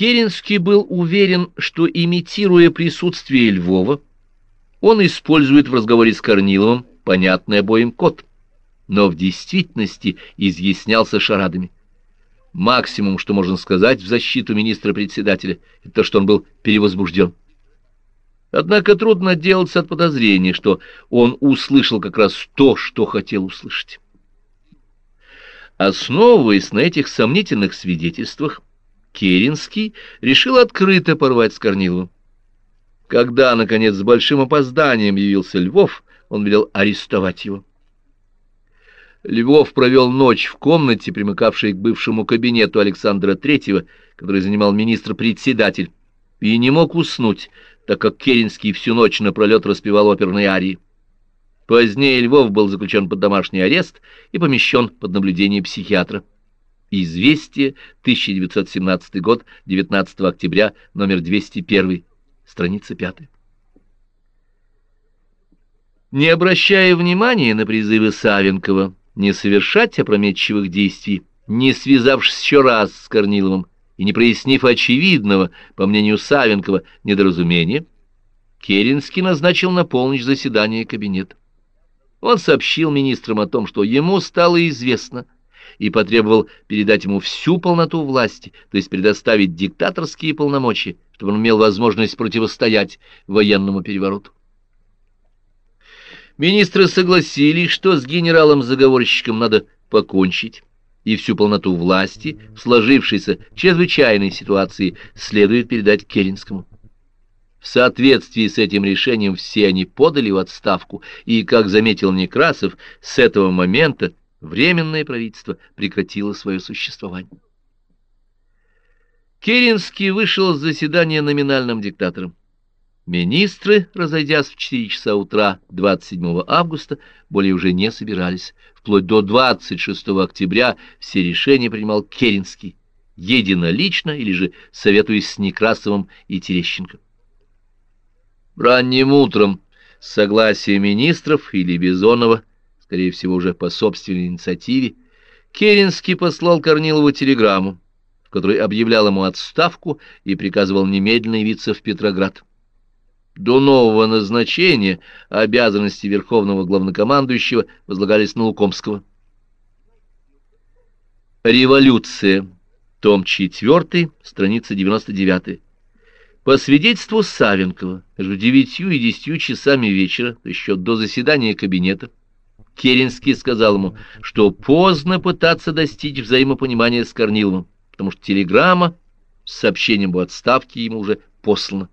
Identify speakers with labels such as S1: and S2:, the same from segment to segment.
S1: Керенский был уверен, что, имитируя присутствие Львова, он использует в разговоре с Корниловым понятный обоим код, но в действительности изъяснялся шарадами. Максимум, что можно сказать в защиту министра-председателя, это то, что он был перевозбужден. Однако трудно отделаться от подозрения, что он услышал как раз то, что хотел услышать. Основываясь на этих сомнительных свидетельствах, Керенский решил открыто порвать с Корниловым. Когда, наконец, с большим опозданием явился Львов, он велел арестовать его. Львов провел ночь в комнате, примыкавшей к бывшему кабинету Александра Третьего, который занимал министр-председатель, и не мог уснуть, так как Керенский всю ночь напролет распевал оперные арии. Позднее Львов был заключен под домашний арест и помещен под наблюдение психиатра. Известие, 1917 год, 19 октября, номер 201, страница 5. Не обращая внимания на призывы Савенкова не совершать опрометчивых действий, не связавшись еще раз с Корниловым и не прояснив очевидного, по мнению Савенкова, недоразумения, Керенский назначил на полночь заседание кабинета. Он сообщил министрам о том, что ему стало известно – и потребовал передать ему всю полноту власти, то есть предоставить диктаторские полномочия, чтобы он имел возможность противостоять военному перевороту. Министры согласились, что с генералом-заговорщиком надо покончить, и всю полноту власти в сложившейся чрезвычайной ситуации следует передать Керенскому. В соответствии с этим решением все они подали в отставку, и, как заметил Некрасов, с этого момента Временное правительство прекратило свое существование. Керенский вышел с заседания номинальным диктатором. Министры, разойдясь в 4 часа утра 27 августа, более уже не собирались. Вплоть до 26 октября все решения принимал Керенский, единолично или же советуясь с Некрасовым и Терещенко. Ранним утром, с согласия министров или Бизонова, скорее всего, уже по собственной инициативе, Керенский послал Корнилову телеграмму, в которой объявлял ему отставку и приказывал немедленно явиться в Петроград. До нового назначения обязанности Верховного Главнокомандующего возлагались на Лукомского. Революция. Том 4, страница 99. По свидетельству Савенкова, между девятью и десятью часами вечера, еще до заседания кабинета, Керенский сказал ему, что поздно пытаться достичь взаимопонимания с Корниловым, потому что телеграмма с сообщением об отставке ему уже послана.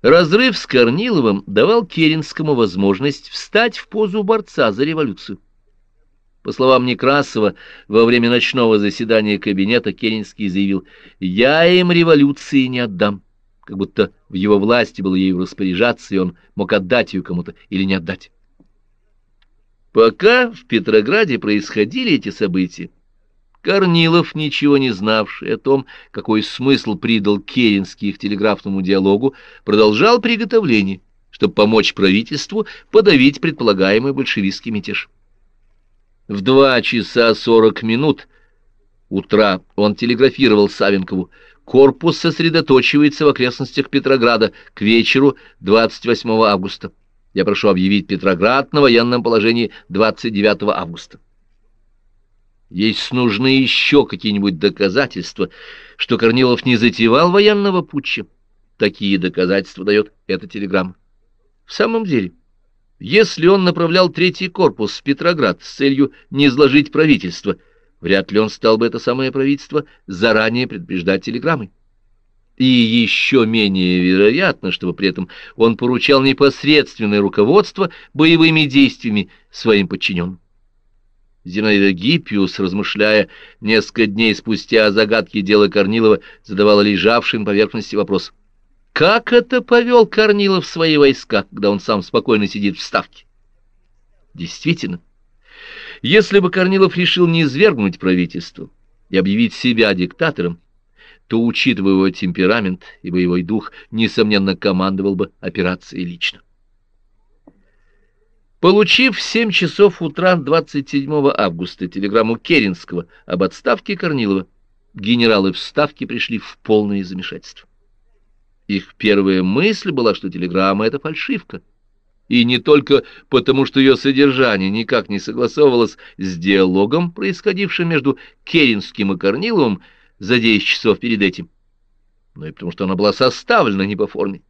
S1: Разрыв с Корниловым давал Керенскому возможность встать в позу борца за революцию. По словам Некрасова, во время ночного заседания кабинета Керенский заявил «Я им революции не отдам» как будто в его власти было ею распоряжаться, и он мог отдать ее кому-то или не отдать. Пока в Петрограде происходили эти события, Корнилов, ничего не знавший о том, какой смысл придал Керенский их телеграфному диалогу, продолжал приготовление, чтобы помочь правительству подавить предполагаемый большевистский мятеж. В два часа сорок минут утра он телеграфировал Савенкову корпус сосредоточивается в окрестностях Петрограда к вечеру 28 августа. Я прошу объявить Петроград на военном положении 29 августа. Если нужны еще какие-нибудь доказательства, что Корнилов не затевал военного путча, такие доказательства дает эта телеграмма. В самом деле, если он направлял третий корпус в Петроград с целью не изложить правительство – Вряд ли он стал бы это самое правительство заранее предупреждать телеграммой. И еще менее вероятно, чтобы при этом он поручал непосредственное руководство боевыми действиями своим подчиненным. Зинаида Гиппиус, размышляя несколько дней спустя о загадке дела Корнилова, задавала лежавший на поверхности вопрос. Как это повел Корнилов свои войска, когда он сам спокойно сидит в Ставке? Действительно, если бы Корнилов решил не извергнуть правительство и объявить себя диктатором, то, учитывая его темперамент и боевой дух, несомненно, командовал бы операцией лично. Получив в 7 часов утра 27 августа телеграмму Керенского об отставке Корнилова, генералы в Ставке пришли в полное замешательство. Их первая мысль была, что телеграмма — это фальшивка. И не только потому, что ее содержание никак не согласовывалось с диалогом, происходившим между Керенским и Корниловым за 10 часов перед этим, но и потому, что она была составлена не по форме.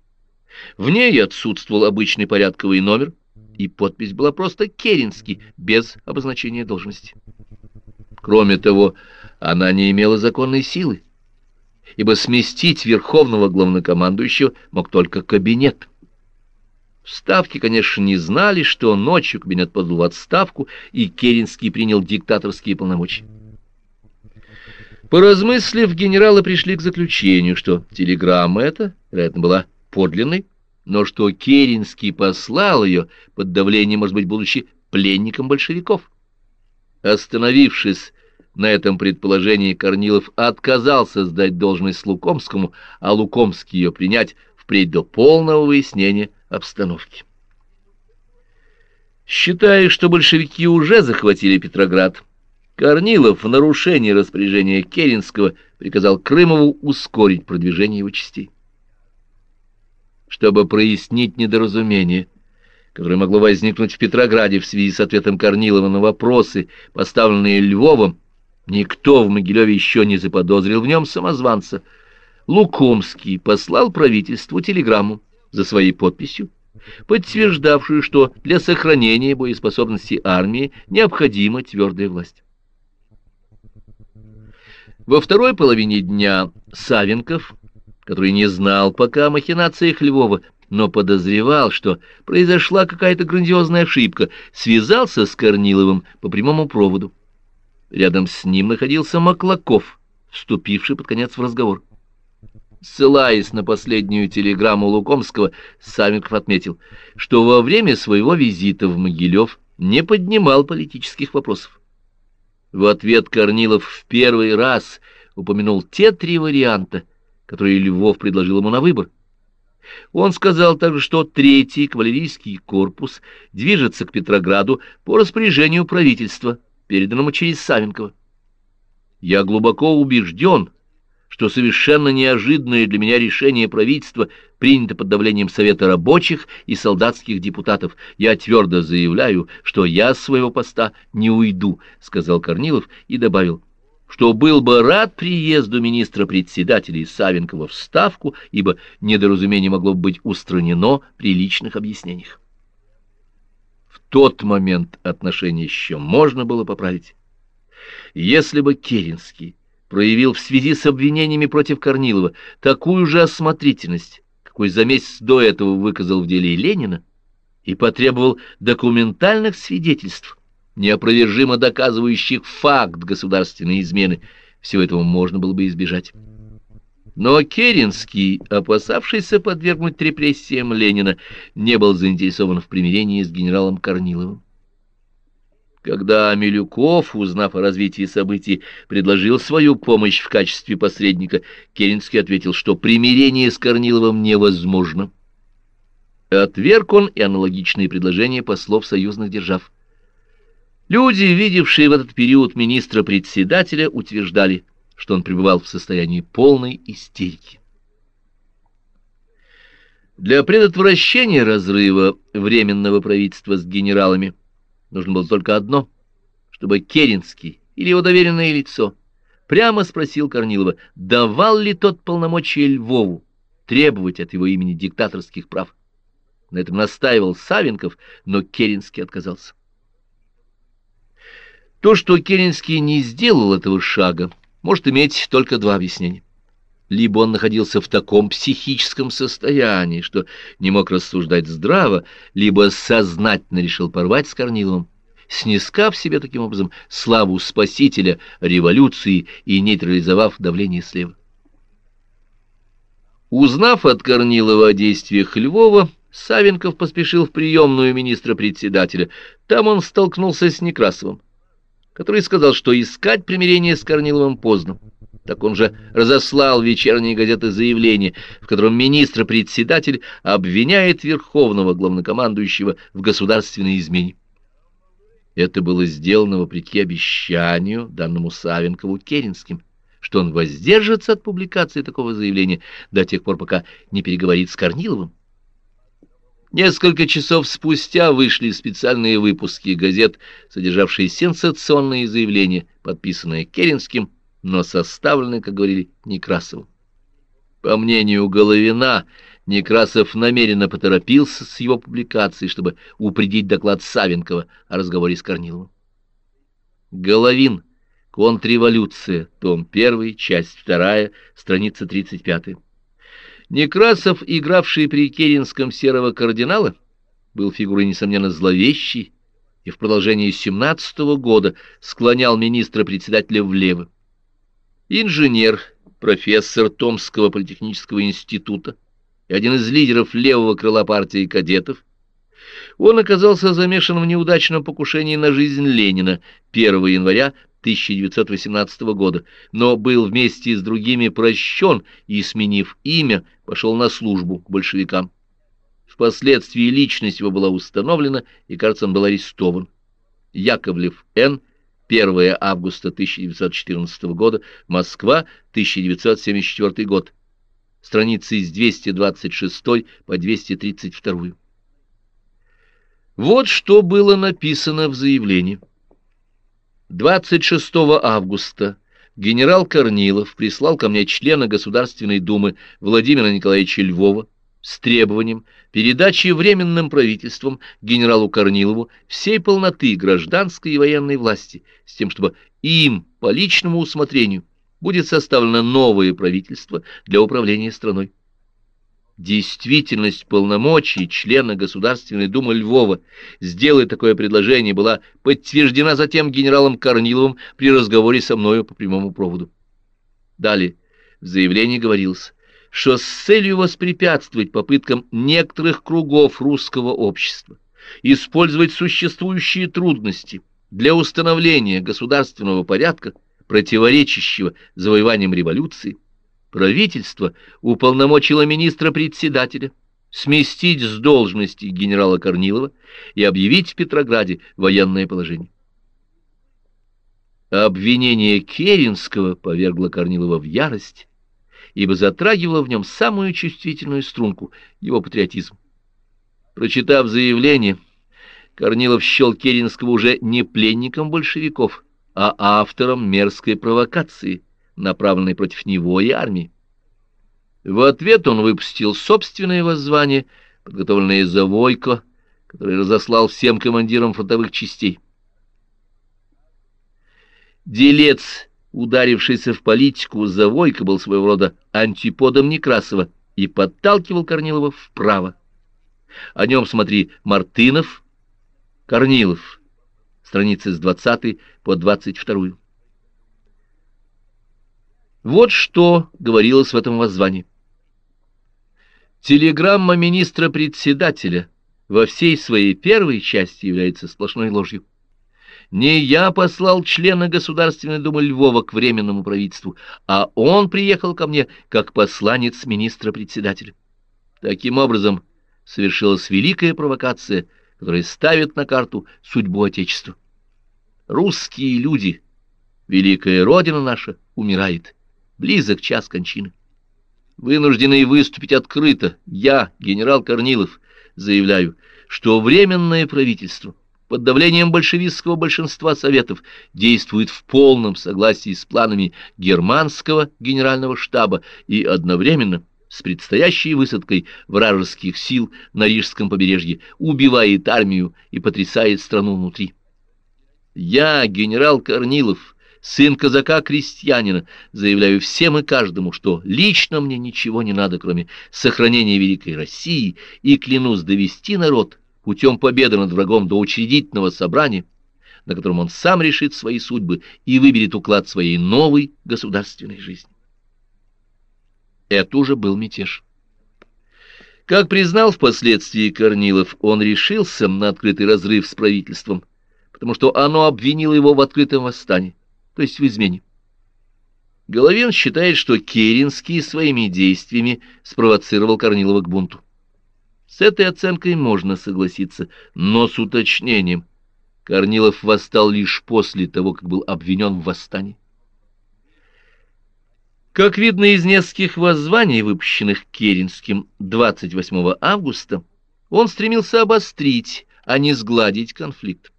S1: В ней отсутствовал обычный порядковый номер, и подпись была просто Керенский, без обозначения должности. Кроме того, она не имела законной силы, ибо сместить верховного главнокомандующего мог только кабинет. В Ставке, конечно, не знали, что ночью кабинет подал в отставку, и Керенский принял диктаторские полномочия. Поразмыслив, генералы пришли к заключению, что телеграмма эта, вероятно, была подлинной, но что Керенский послал ее под давлением, может быть, будучи пленником большевиков. Остановившись на этом предположении, Корнилов отказался сдать должность Лукомскому, а Лукомский ее принять впредь до полного выяснения обстановки. Считая, что большевики уже захватили Петроград, Корнилов в нарушении распоряжения Керенского приказал Крымову ускорить продвижение его частей чтобы прояснить недоразумение, которое могло возникнуть в Петрограде в связи с ответом Корнилова на вопросы, поставленные Львовым, никто в Могилеве еще не заподозрил в нем самозванца. Лукомский послал правительству телеграмму за своей подписью, подтверждавшую, что для сохранения боеспособности армии необходима твердая власть. Во второй половине дня Савенков который не знал пока о махинациях Львова, но подозревал, что произошла какая-то грандиозная ошибка, связался с Корниловым по прямому проводу. Рядом с ним находился Маклаков, вступивший под конец в разговор. Ссылаясь на последнюю телеграмму Лукомского, Савенков отметил, что во время своего визита в Могилев не поднимал политических вопросов. В ответ Корнилов в первый раз упомянул те три варианта — которые Львов предложил ему на выбор. Он сказал также, что третий кавалерийский корпус движется к Петрограду по распоряжению правительства, переданному через Савенкова. Я глубоко убежден, что совершенно неожиданное для меня решение правительства принято под давлением Совета рабочих и солдатских депутатов. Я твердо заявляю, что я с своего поста не уйду, — сказал Корнилов и добавил — что был бы рад приезду министра-председателя Савенкова в Ставку, ибо недоразумение могло быть устранено при личных объяснениях. В тот момент отношения еще можно было поправить. Если бы Керенский проявил в связи с обвинениями против Корнилова такую же осмотрительность, какой за месяц до этого выказал в деле Ленина, и потребовал документальных свидетельств, неопровержимо доказывающих факт государственной измены, всего этого можно было бы избежать. Но Керенский, опасавшийся подвергнуть репрессиям Ленина, не был заинтересован в примирении с генералом Корниловым. Когда Милюков, узнав о развитии событий, предложил свою помощь в качестве посредника, Керенский ответил, что примирение с Корниловым невозможно. Отверг он и аналогичные предложения послов союзных держав. Люди, видевшие в этот период министра-председателя, утверждали, что он пребывал в состоянии полной истерики. Для предотвращения разрыва Временного правительства с генералами нужно было только одно, чтобы Керенский или его доверенное лицо прямо спросил Корнилова, давал ли тот полномочия Львову требовать от его имени диктаторских прав. На этом настаивал Савенков, но Керенский отказался. То, что Керенский не сделал этого шага, может иметь только два объяснения. Либо он находился в таком психическом состоянии, что не мог рассуждать здраво, либо сознательно решил порвать с Корниловым, снискав себе таким образом славу спасителя революции и нейтрализовав давление слева. Узнав от Корнилова о действиях Львова, Савенков поспешил в приемную министра-председателя. Там он столкнулся с Некрасовым который сказал, что искать примирение с Корниловым поздно. Так он же разослал вечерние газеты заявление, в котором министр-председатель обвиняет верховного главнокомандующего в государственной измене. Это было сделано вопреки обещанию, данному Савенкову Керенским, что он воздержится от публикации такого заявления до тех пор, пока не переговорит с Корниловым. Несколько часов спустя вышли специальные выпуски газет, содержавшие сенсационные заявления, подписанные Керенским, но составленные, как говорили, Некрасовым. По мнению Головина, Некрасов намеренно поторопился с его публикацией, чтобы упредить доклад Савенкова о разговоре с Корниловым. Головин. Контрреволюция. Том 1, часть 2, страница 35. Некрасов, игравший при Керенском серого кардинала, был фигурой, несомненно, зловещей и в продолжении 17 -го года склонял министра-председателя влево. Инженер, профессор Томского политехнического института и один из лидеров левого крыла партии кадетов, он оказался замешан в неудачном покушении на жизнь Ленина 1 января 1918 года, но был вместе с другими прощен и, сменив имя, пошел на службу к большевикам. Впоследствии личность его была установлена, и, кажется, он был арестован. Яковлев Н. 1 августа 1914 года, Москва, 1974 год. Страницы с 226 по 232. Вот что было написано в заявлении. 26 августа генерал Корнилов прислал ко мне члена Государственной Думы Владимира Николаевича Львова с требованием передачи Временным правительством генералу Корнилову всей полноты гражданской и военной власти, с тем, чтобы им по личному усмотрению будет составлено новое правительство для управления страной. Действительность полномочий члена Государственной Думы Львова сделать такое предложение была подтверждена затем генералом Корниловым при разговоре со мною по прямому проводу. Далее в заявлении говорилось, что с целью воспрепятствовать попыткам некоторых кругов русского общества использовать существующие трудности для установления государственного порядка, противоречащего завоеваниям революции, правительство уполномочило министра-председателя сместить с должности генерала Корнилова и объявить в Петрограде военное положение. Обвинение Керенского повергло Корнилова в ярость, ибо затрагивало в нем самую чувствительную струнку — его патриотизм. Прочитав заявление, Корнилов счел Керенского уже не пленником большевиков, а автором мерзкой провокации — направленной против него и армии. В ответ он выпустил собственное воззвание, подготовленное за Войко, который разослал всем командирам фронтовых частей. Делец, ударившийся в политику, Завойко был своего рода антиподом Некрасова и подталкивал Корнилова вправо. О нем смотри Мартынов, Корнилов, страницы с 20 по 22. Вот что говорилось в этом воззвании. Телеграмма министра-председателя во всей своей первой части является сплошной ложью. Не я послал члена Государственной Думы Львова к Временному правительству, а он приехал ко мне как посланец министра-председателя. Таким образом, совершилась великая провокация, которая ставит на карту судьбу Отечества. Русские люди, великая Родина наша, умирает близок час кончины. Вынужденный выступить открыто, я, генерал Корнилов, заявляю, что Временное правительство под давлением большевистского большинства советов действует в полном согласии с планами германского генерального штаба и одновременно с предстоящей высадкой вражеских сил на Рижском побережье убивает армию и потрясает страну внутри. Я, генерал Корнилов, сын казака-крестьянина, заявляю всем и каждому, что лично мне ничего не надо, кроме сохранения великой России, и клянусь довести народ путем победы над врагом до учредительного собрания, на котором он сам решит свои судьбы и выберет уклад своей новой государственной жизни. Это уже был мятеж. Как признал впоследствии Корнилов, он решился на открытый разрыв с правительством, потому что оно обвинило его в открытом восстании то есть в измене. Головин считает, что Керенский своими действиями спровоцировал Корнилова к бунту. С этой оценкой можно согласиться, но с уточнением. Корнилов восстал лишь после того, как был обвинен в восстании. Как видно из нескольких воззваний, выпущенных Керенским 28 августа, он стремился обострить, а не сгладить конфликт.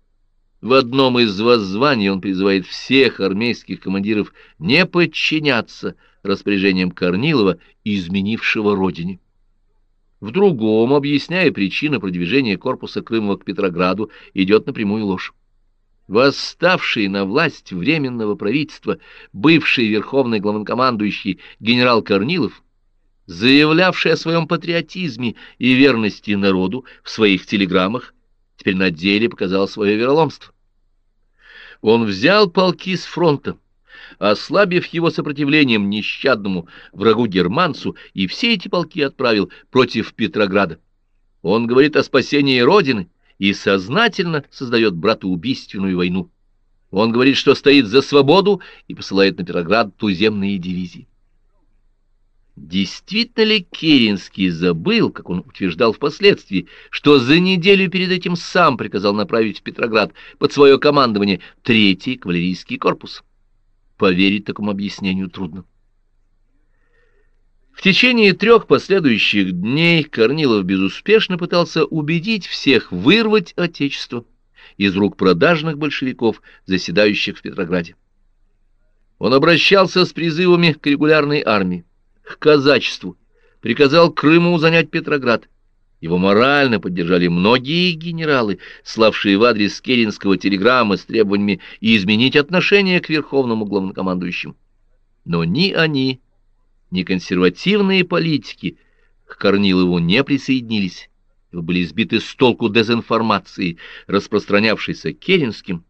S1: В одном из воззваний он призывает всех армейских командиров не подчиняться распоряжениям Корнилова, изменившего родине. В другом, объясняя причины продвижения корпуса Крымова к Петрограду, идет напрямую ложь. Восставший на власть Временного правительства бывший верховный главнокомандующий генерал Корнилов, заявлявший о своем патриотизме и верности народу в своих телеграммах, теперь на деле показал свое вероломство. Он взял полки с фронта, ослабив его сопротивлением нещадному врагу-германцу, и все эти полки отправил против Петрограда. Он говорит о спасении Родины, и сознательно создает братоубийственную войну. Он говорит, что стоит за свободу и посылает на Петроград туземные дивизии. Действительно ли Керенский забыл, как он утверждал впоследствии, что за неделю перед этим сам приказал направить в Петроград под свое командование третий кавалерийский корпус? Поверить такому объяснению трудно. В течение трех последующих дней Корнилов безуспешно пытался убедить всех вырвать Отечество из рук продажных большевиков, заседающих в Петрограде. Он обращался с призывами к регулярной армии, к казачеству, приказал Крыму занять Петроград. Его морально поддержали многие генералы, славшие в адрес Керенского телеграммы с требованиями изменить отношение к верховному главнокомандующему. Но ни они, ни консервативные политики к Корнилову не присоединились, и были сбиты с толку дезинформацией, распространявшейся Керенским,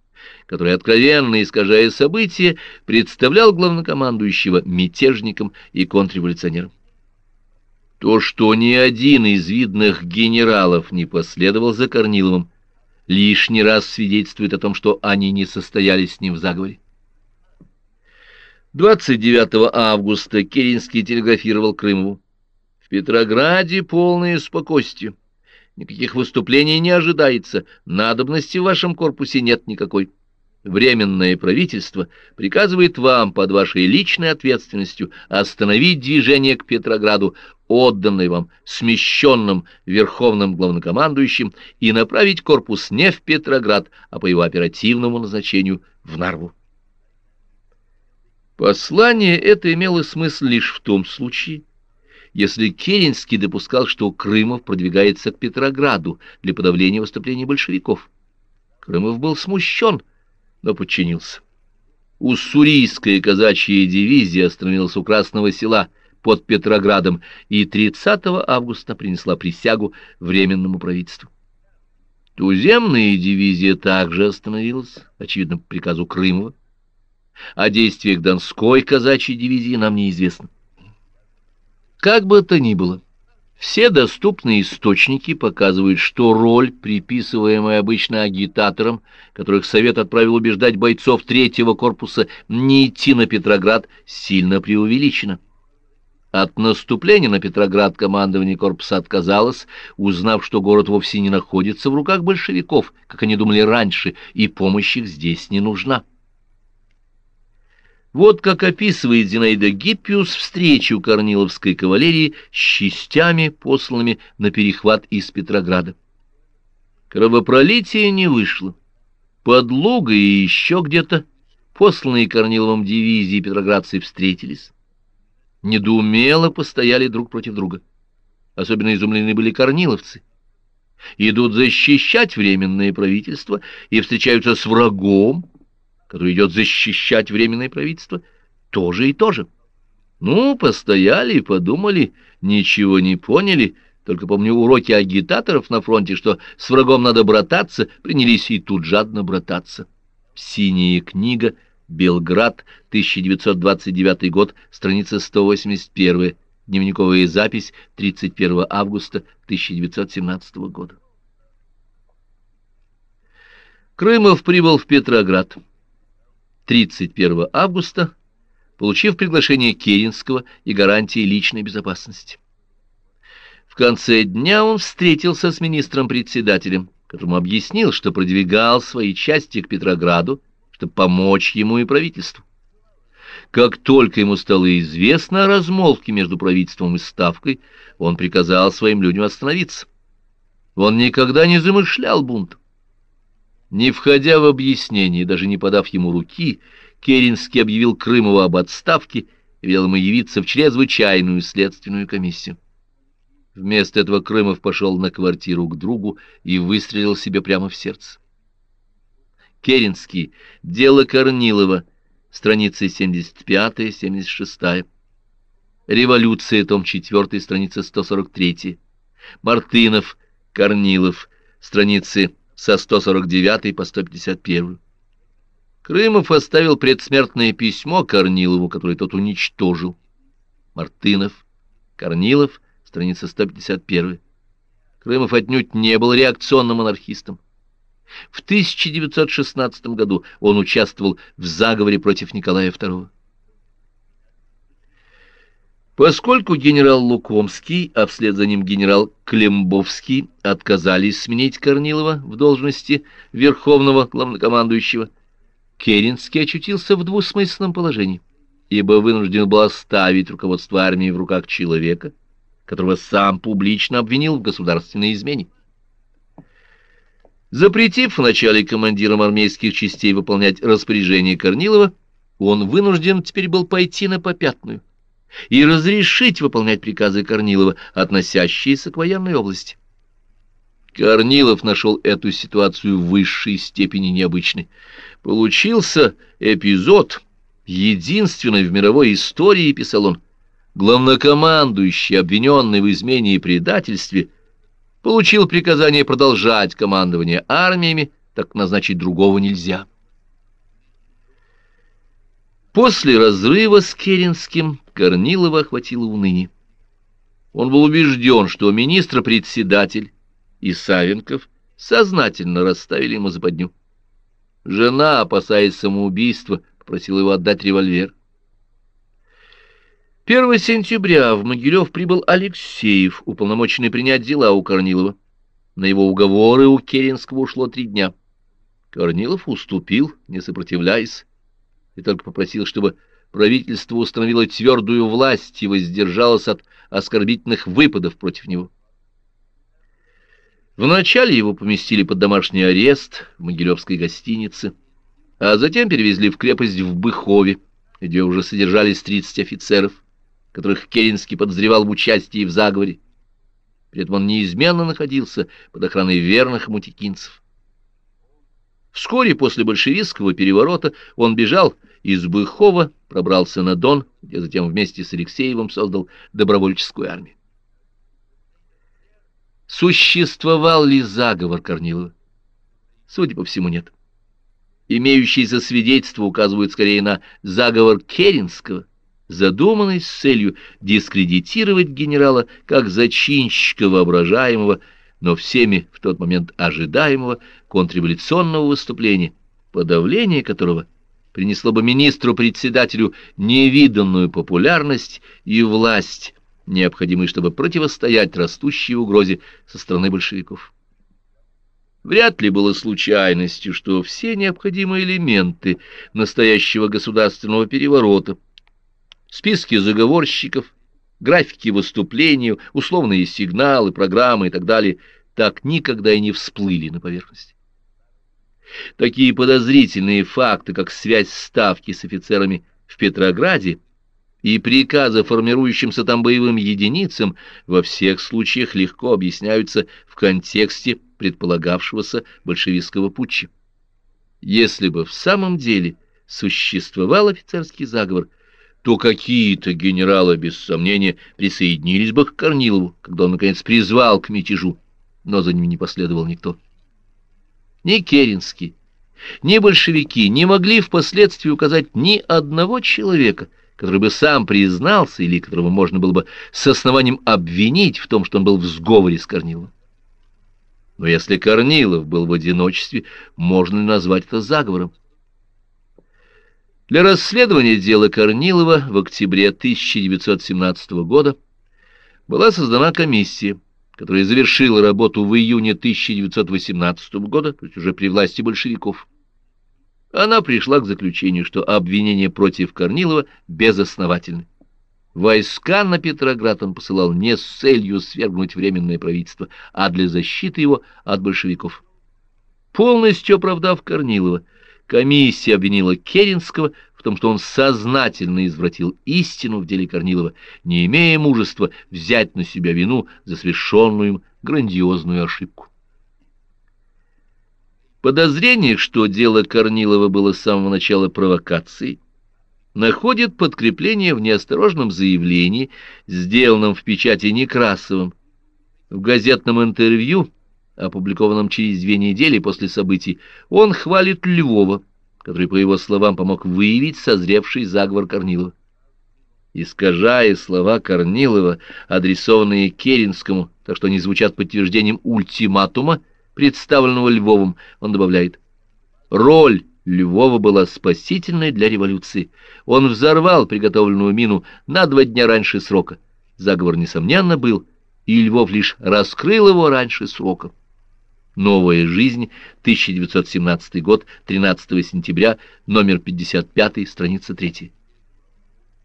S1: который, откровенно искажая события, представлял главнокомандующего мятежником и контрреволюционером. То, что ни один из видных генералов не последовал за Корниловым, лишний раз свидетельствует о том, что они не состоялись с ним в заговоре. 29 августа Керенский телеграфировал Крымову. В Петрограде полное спокойствие. Никаких выступлений не ожидается, надобности в вашем корпусе нет никакой. Временное правительство приказывает вам под вашей личной ответственностью остановить движение к Петрограду, отданное вам смещенным верховным главнокомандующим, и направить корпус не в Петроград, а по его оперативному назначению в Нарву. Послание это имело смысл лишь в том случае, если Керенский допускал, что Крымов продвигается к Петрограду для подавления выступлений большевиков. Крымов был смущен, но подчинился. Уссурийская казачья дивизия остановилась у Красного села под Петроградом и 30 августа принесла присягу Временному правительству. Туземная дивизия также остановилась, очевидно, по приказу Крымова. О действиях Донской казачьей дивизии нам неизвестно. Как бы то ни было, все доступные источники показывают, что роль, приписываемая обычно агитаторам, которых Совет отправил убеждать бойцов третьего корпуса не идти на Петроград, сильно преувеличена. От наступления на Петроград командование корпуса отказалось, узнав, что город вовсе не находится в руках большевиков, как они думали раньше, и помощь их здесь не нужна. Вот как описывает Зинаида Гиппиус встречу корниловской кавалерии с частями, посланными на перехват из Петрограда. Кровопролитие не вышло. Под Лугой и еще где-то посланные Корниловым дивизии петроградцы встретились. Недоумело постояли друг против друга. Особенно изумлены были корниловцы. Идут защищать временное правительство и встречаются с врагом, который идет защищать Временное правительство, тоже и тоже. Ну, постояли, подумали, ничего не поняли, только помню уроки агитаторов на фронте, что с врагом надо брататься, принялись и тут жадно брататься. Синяя книга, Белград, 1929 год, страница 181, дневниковая запись, 31 августа 1917 года. Крымов прибыл в Петроград. 31 августа, получив приглашение Керенского и гарантии личной безопасности. В конце дня он встретился с министром-председателем, которому объяснил, что продвигал свои части к Петрограду, чтобы помочь ему и правительству. Как только ему стало известно о размолвке между правительством и Ставкой, он приказал своим людям остановиться. Он никогда не замышлял бунт. Не входя в объяснение, даже не подав ему руки, Керенский объявил Крымова об отставке и велел ему явиться в чрезвычайную следственную комиссию. Вместо этого Крымов пошел на квартиру к другу и выстрелил себе прямо в сердце. Керенский. Дело Корнилова. Страницы 75-76. Революция. Том 4. Страница 143. Мартынов. Корнилов. Страницы со 149 по 151. Крымов оставил предсмертное письмо Корнилову, которое тот уничтожил. Мартынов. Корнилов страница 151. Крымов отнюдь не был реакционным анархистом. В 1916 году он участвовал в заговоре против Николая II. Поскольку генерал Лукомский, а вслед за ним генерал Клембовский отказались сменить Корнилова в должности верховного главнокомандующего, Керенский очутился в двусмысленном положении, ибо вынужден был оставить руководство армии в руках человека, которого сам публично обвинил в государственной измене. Запретив вначале командирам армейских частей выполнять распоряжение Корнилова, он вынужден теперь был пойти на попятную и разрешить выполнять приказы Корнилова, относящиеся к военной области. Корнилов нашел эту ситуацию в высшей степени необычной. Получился эпизод, единственный в мировой истории, писал он, главнокомандующий, обвиненный в измене и предательстве, получил приказание продолжать командование армиями, так назначить другого нельзя. После разрыва с Керенским Корнилова охватило уныние. Он был убежден, что министр-председатель и Савенков сознательно расставили ему западню. Жена, опасаясь самоубийства, попросила его отдать револьвер. 1 сентября в Могилев прибыл Алексеев, уполномоченный принять дела у Корнилова. На его уговоры у Керенского ушло три дня. Корнилов уступил, не сопротивляясь, и только попросил, чтобы правительство установило твердую власть и воздержалось от оскорбительных выпадов против него. Вначале его поместили под домашний арест в Могилевской гостинице, а затем перевезли в крепость в Быхове, где уже содержались 30 офицеров которых Керенский подозревал в участии в заговоре. При этом он неизменно находился под охраной верных мутикинцев. Вскоре после большевистского переворота он бежал из Быхова, пробрался на Дон, где затем вместе с Алексеевым создал добровольческую армию. Существовал ли заговор Корнилова? Судя по всему, нет. Имеющиеся свидетельства указывают скорее на заговор Керенского – задуманный с целью дискредитировать генерала как зачинщика воображаемого, но всеми в тот момент ожидаемого контрреволюционного выступления, подавление которого принесло бы министру-председателю невиданную популярность и власть, необходимые, чтобы противостоять растущей угрозе со стороны большевиков. Вряд ли было случайностью, что все необходимые элементы настоящего государственного переворота списки заговорщиков, графики выступлений, условные сигналы, программы и так далее, так никогда и не всплыли на поверхность. Такие подозрительные факты, как связь Ставки с офицерами в Петрограде и приказы формирующимся там боевым единицам, во всех случаях легко объясняются в контексте предполагавшегося большевистского путча. Если бы в самом деле существовал офицерский заговор, то какие-то генералы, без сомнения, присоединились бы к Корнилову, когда он, наконец, призвал к мятежу, но за ним не последовал никто. Ни Керенский, ни большевики не могли впоследствии указать ни одного человека, который бы сам признался или которого можно было бы с основанием обвинить в том, что он был в сговоре с Корниловым. Но если Корнилов был в одиночестве, можно ли назвать это заговором? Для расследования дела Корнилова в октябре 1917 года была создана комиссия, которая завершила работу в июне 1918 года, то есть уже при власти большевиков. она пришла к заключению, что обвинение против Корнилова безосновательны. Войска на Петроград он посылал не с целью свергнуть Временное правительство, а для защиты его от большевиков. Полностью оправдав Корнилова, комиссия обвинила Керенского в том, что он сознательно извратил истину в деле Корнилова, не имея мужества взять на себя вину за совершенную им грандиозную ошибку. Подозрение, что дело Корнилова было с самого начала провокацией, находит подкрепление в неосторожном заявлении, сделанном в печати Некрасовым. В газетном интервью, опубликованном через две недели после событий, он хвалит Львова, который, по его словам, помог выявить созревший заговор Корнилова. Искажая слова Корнилова, адресованные Керенскому, так что они звучат подтверждением ультиматума, представленного Львовым, он добавляет «Роль Львова была спасительной для революции. Он взорвал приготовленную мину на два дня раньше срока. Заговор, несомненно, был, и Львов лишь раскрыл его раньше срока. Новая жизнь, 1917 год, 13 сентября, номер 55, страница 3.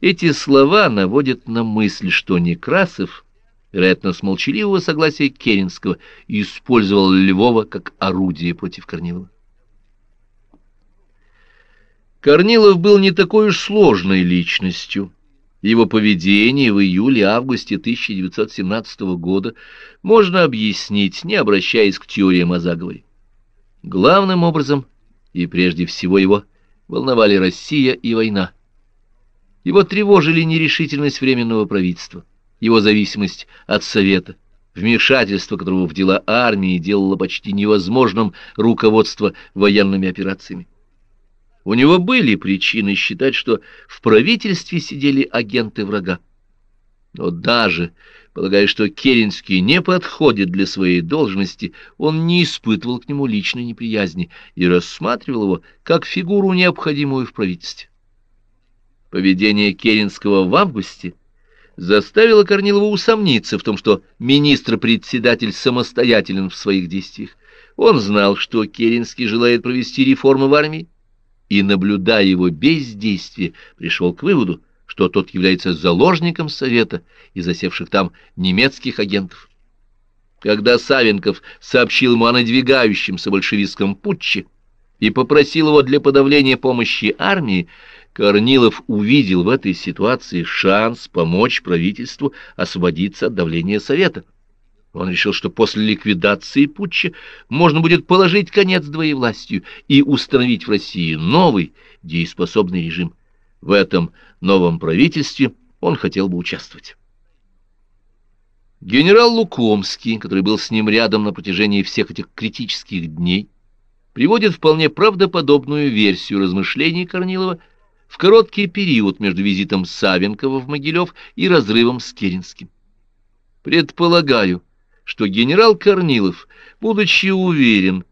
S1: Эти слова наводят на мысль, что Некрасов, вероятно, с молчаливого согласия Керенского, использовал Львова как орудие против Корнилова. Корнилов был не такой уж сложной личностью. Его поведение в июле-августе 1917 года можно объяснить, не обращаясь к теориям о заговоре. Главным образом, и прежде всего его, волновали Россия и война. Его тревожили нерешительность Временного правительства, его зависимость от Совета, вмешательство которого в дела армии делало почти невозможным руководство военными операциями. У него были причины считать, что в правительстве сидели агенты врага. Но даже, полагая, что Керенский не подходит для своей должности, он не испытывал к нему личной неприязни и рассматривал его как фигуру, необходимую в правительстве. Поведение Керенского в августе заставило Корнилова усомниться в том, что министр-председатель самостоятелен в своих действиях. Он знал, что Керенский желает провести реформы в армии, и, наблюдая его бездействие, пришел к выводу, что тот является заложником Совета и засевших там немецких агентов. Когда Савенков сообщил ему о надвигающемся большевистском путче и попросил его для подавления помощи армии, Корнилов увидел в этой ситуации шанс помочь правительству освободиться от давления Совета. Он решил, что после ликвидации путча можно будет положить конец двоевластию и установить в России новый дееспособный режим. В этом новом правительстве он хотел бы участвовать. Генерал Лукомский, который был с ним рядом на протяжении всех этих критических дней, приводит вполне правдоподобную версию размышлений Корнилова в короткий период между визитом Савенкова в Могилев и разрывом с Керенским. Предполагаю, что генерал Корнилов, будучи уверен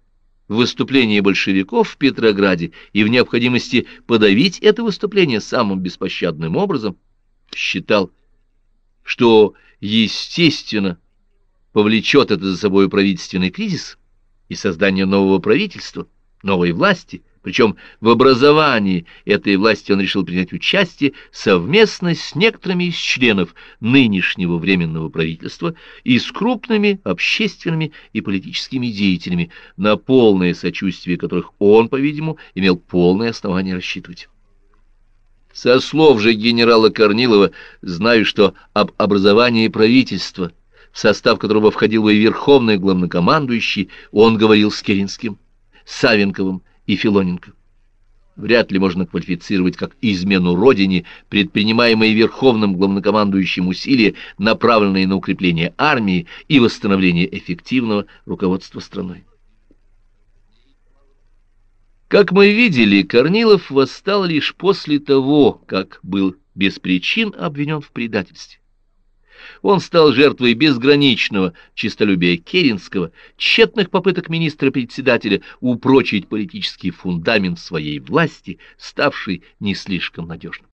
S1: в выступлении большевиков в Петрограде и в необходимости подавить это выступление самым беспощадным образом, считал, что, естественно, повлечет это за собой правительственный кризис и создание нового правительства, новой власти, причем в образовании этой власти он решил принять участие совместно с некоторыми из членов нынешнего Временного правительства и с крупными общественными и политическими деятелями, на полное сочувствие которых он, по-видимому, имел полное основание рассчитывать. Со слов же генерала Корнилова знаю, что об образовании правительства, в состав которого входил и верховный главнокомандующий, он говорил с Керенским, Савенковым и Филоненко. Вряд ли можно квалифицировать как измену Родине, предпринимаемые Верховным главнокомандующим усилия, направленные на укрепление армии и восстановление эффективного руководства страной. Как мы видели, Корнилов восстал лишь после того, как был без причин обвинен в предательстве он стал жертвой безграничного честолюбия Керенского, тщетных попыток министра-председателя упрочить политический фундамент своей власти, ставший не слишком надежным.